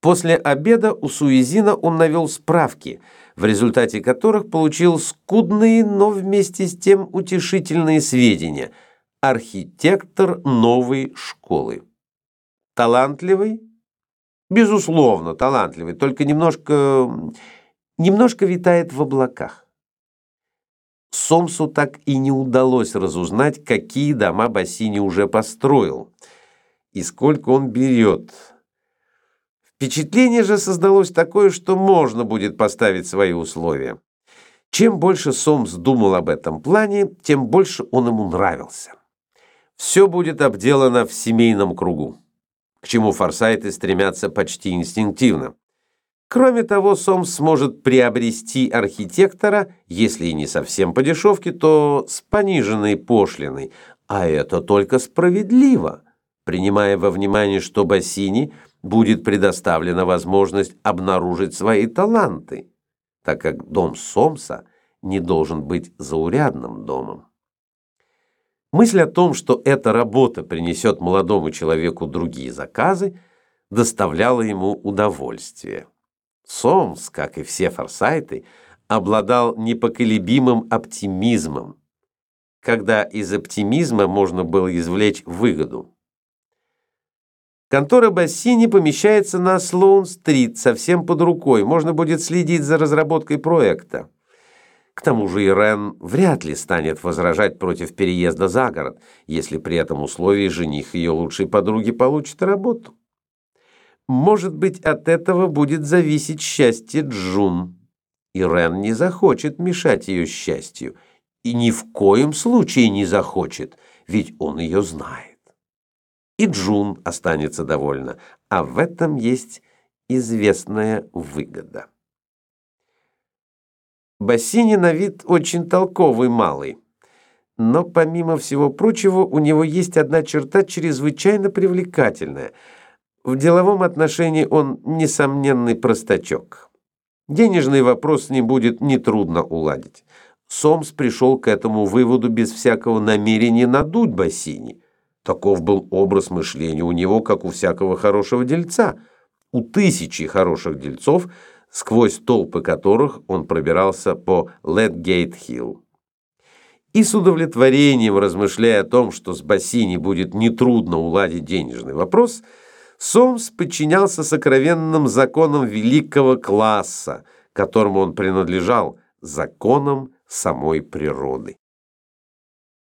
После обеда у Суизина он навел справки, в результате которых получил скудные, но вместе с тем утешительные сведения. Архитектор новой школы. Талантливый? Безусловно, талантливый, только немножко... немножко витает в облаках. Сомсу так и не удалось разузнать, какие дома Бассини уже построил и сколько он берет. Впечатление же создалось такое, что можно будет поставить свои условия. Чем больше Сомс думал об этом плане, тем больше он ему нравился. Все будет обделано в семейном кругу, к чему форсайты стремятся почти инстинктивно. Кроме того, Сомс сможет приобрести архитектора, если и не совсем по дешевке, то с пониженной пошлиной, а это только справедливо, принимая во внимание, что Бассини – будет предоставлена возможность обнаружить свои таланты, так как дом Сомса не должен быть заурядным домом. Мысль о том, что эта работа принесет молодому человеку другие заказы, доставляла ему удовольствие. Сомс, как и все форсайты, обладал непоколебимым оптимизмом, когда из оптимизма можно было извлечь выгоду. Контора Бассини помещается на Слоун-стрит, совсем под рукой. Можно будет следить за разработкой проекта. К тому же Ирен вряд ли станет возражать против переезда за город, если при этом условии жених ее лучшей подруги получит работу. Может быть, от этого будет зависеть счастье Джун. Ирен не захочет мешать ее счастью. И ни в коем случае не захочет, ведь он ее знает и Джун останется довольна, а в этом есть известная выгода. Бассини на вид очень толковый малый, но помимо всего прочего у него есть одна черта чрезвычайно привлекательная. В деловом отношении он несомненный простачок. Денежный вопрос не будет нетрудно уладить. Сомс пришел к этому выводу без всякого намерения надуть Бассини – Таков был образ мышления у него, как у всякого хорошего дельца. У тысячи хороших дельцов, сквозь толпы которых он пробирался по Летгейт-Хилл. И с удовлетворением размышляя о том, что с Бассини будет нетрудно уладить денежный вопрос, Сомс подчинялся сокровенным законам великого класса, которому он принадлежал, законам самой природы.